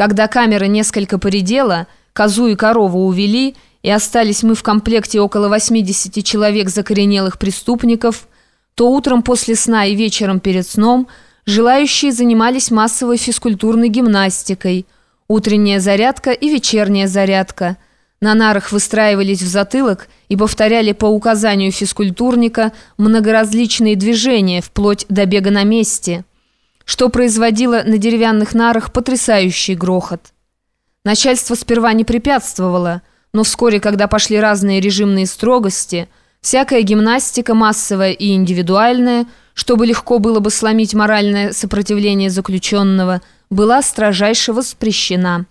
Когда камера несколько поредела, козу и корову увели, и остались мы в комплекте около 80 человек закоренелых преступников, то утром после сна и вечером перед сном желающие занимались массовой физкультурной гимнастикой, утренняя зарядка и вечерняя зарядка. На нарах выстраивались в затылок и повторяли по указанию физкультурника многоразличные движения, вплоть до бега на месте – что производило на деревянных нарах потрясающий грохот. Начальство сперва не препятствовало, но вскоре, когда пошли разные режимные строгости, всякая гимнастика, массовая и индивидуальная, чтобы легко было бы сломить моральное сопротивление заключенного, была строжайше воспрещена.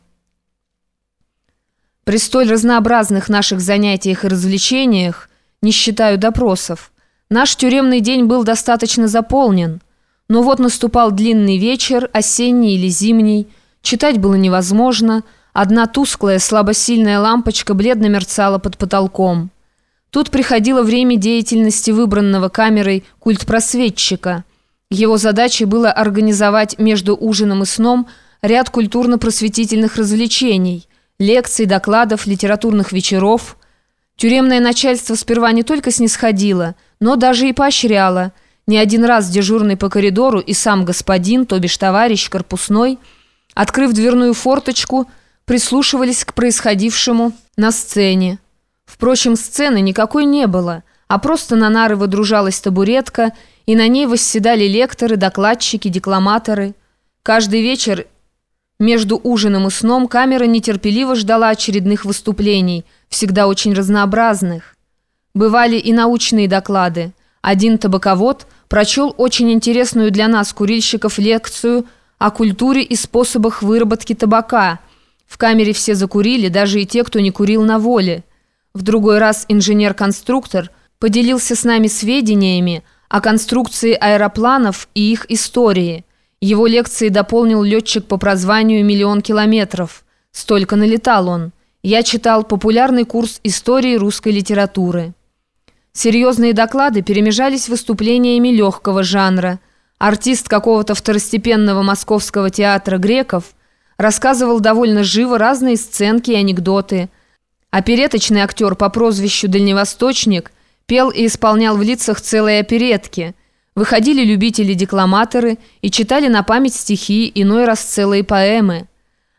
При столь разнообразных наших занятиях и развлечениях, не считаю допросов, наш тюремный день был достаточно заполнен – но вот наступал длинный вечер, осенний или зимний. Читать было невозможно. Одна тусклая, слабосильная лампочка бледно мерцала под потолком. Тут приходило время деятельности выбранного камерой культпросветчика. Его задачей было организовать между ужином и сном ряд культурно-просветительных развлечений, лекций, докладов, литературных вечеров. Тюремное начальство сперва не только снисходило, но даже и поощряло – не один раз дежурный по коридору и сам господин, то бишь товарищ корпусной, открыв дверную форточку, прислушивались к происходившему на сцене. Впрочем, сцены никакой не было, а просто на нары выдружалась табуретка, и на ней восседали лекторы, докладчики, декламаторы. Каждый вечер между ужином и сном камера нетерпеливо ждала очередных выступлений, всегда очень разнообразных. Бывали и научные доклады. Один табаковод – прочел очень интересную для нас, курильщиков, лекцию о культуре и способах выработки табака. В камере все закурили, даже и те, кто не курил на воле. В другой раз инженер-конструктор поделился с нами сведениями о конструкции аэропланов и их истории. Его лекции дополнил летчик по прозванию «Миллион километров». Столько налетал он. Я читал популярный курс истории русской литературы. Серьезные доклады перемежались выступлениями легкого жанра. Артист какого-то второстепенного московского театра «Греков» рассказывал довольно живо разные сценки и анекдоты. Опереточный актер по прозвищу «Дальневосточник» пел и исполнял в лицах целые оперетки. Выходили любители-декламаторы и читали на память стихи, иной раз целые поэмы.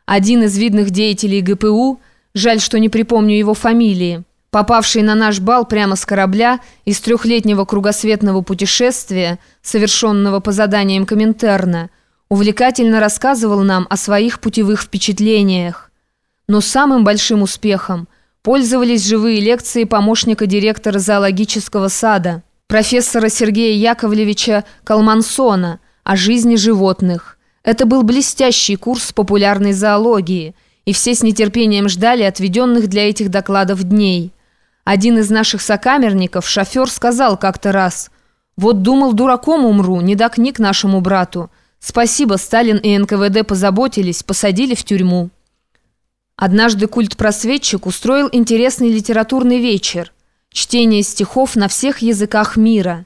Один из видных деятелей ГПУ, жаль, что не припомню его фамилии, попавший на наш бал прямо с корабля из трехлетнего кругосветного путешествия, совершенного по заданиям Коминтерна, увлекательно рассказывал нам о своих путевых впечатлениях. Но самым большим успехом пользовались живые лекции помощника директора зоологического сада, профессора Сергея Яковлевича Калмансона о жизни животных. Это был блестящий курс популярной зоологии, и все с нетерпением ждали отведенных для этих докладов дней – один из наших сокамерников, шофер, сказал как-то раз, «Вот думал, дураком умру, не до книг нашему брату. Спасибо, Сталин и НКВД позаботились, посадили в тюрьму». Однажды культ-просветчик устроил интересный литературный вечер. Чтение стихов на всех языках мира.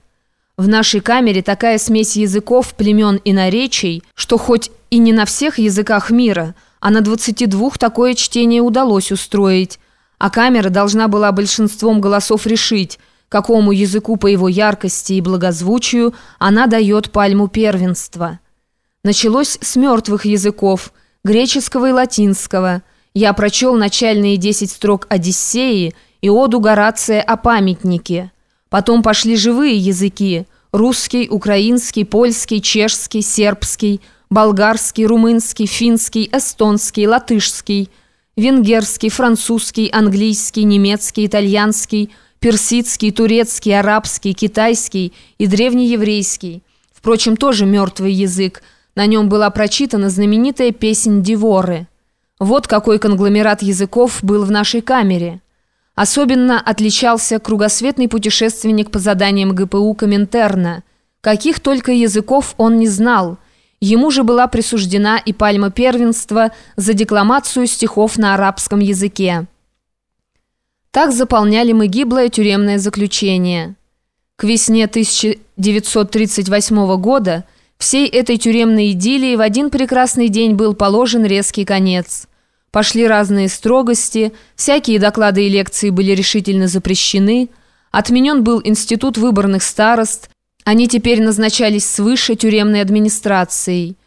В нашей камере такая смесь языков, племен и наречий, что хоть и не на всех языках мира, а на 22 такое чтение удалось устроить, а камера должна была большинством голосов решить, какому языку по его яркости и благозвучию она дает пальму первенства. Началось с мертвых языков, греческого и латинского. Я прочел начальные десять строк «Одиссеи» и оду Горация о памятнике. Потом пошли живые языки – русский, украинский, польский, чешский, сербский, болгарский, румынский, финский, эстонский, латышский – венгерский, французский, английский, немецкий, итальянский, персидский, турецкий, арабский, китайский и древнееврейский. Впрочем, тоже мертвый язык. На нем была прочитана знаменитая песнь Диворы. Вот какой конгломерат языков был в нашей камере. Особенно отличался кругосветный путешественник по заданиям ГПУ Коминтерна. Каких только языков он не знал – Ему же была присуждена и пальма первенства за декламацию стихов на арабском языке. Так заполняли мы гиблое тюремное заключение. К весне 1938 года Всей этой тюремной идиллии в один прекрасный день был положен резкий конец. Пошли разные строгости, всякие доклады и лекции были решительно запрещены, отменен был институт выборных старост, они теперь назначались свыше тюремной администрацией –